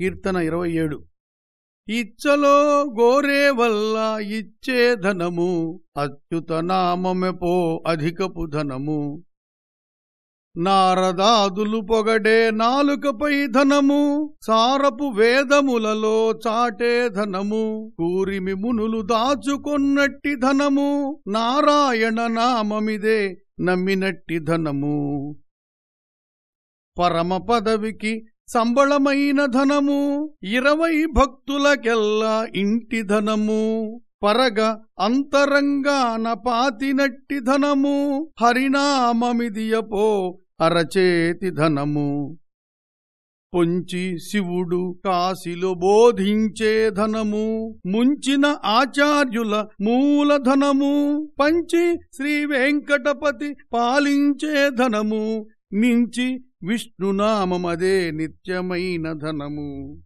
కీర్తన ఇరవై ఏడు. ఇచ్చలో గోరే వల్ల ఇచ్చే ధనము అచ్యుత నామమెపో అధికపు ధనము. నారదాదులు పొగడే నాలుకపై ధనము సారపు వేదములలో చాటే ధనము. కూరిమి మునులు దాచుకొన్నట్టి ధనము నారాయణ నామమిదే నమ్మినట్టి ధనము. పరమ పదవికి సంబళమైన ధనము ఇరవై భక్తులకెల్లా ఇంటి ధనము పరగ అంతరంగాన పాతినట్టి ధనము హరినామమిదియపో అరచేతి ధనము. పొంచి శివుడు కాశిలో బోధించే ధనము ముంచిన ఆచార్యుల మూలధనము పంచి శ్రీ వెంకటపతి పాలించే ధనము మించి విష్ణునామమదే నిత్యమైన ధనము.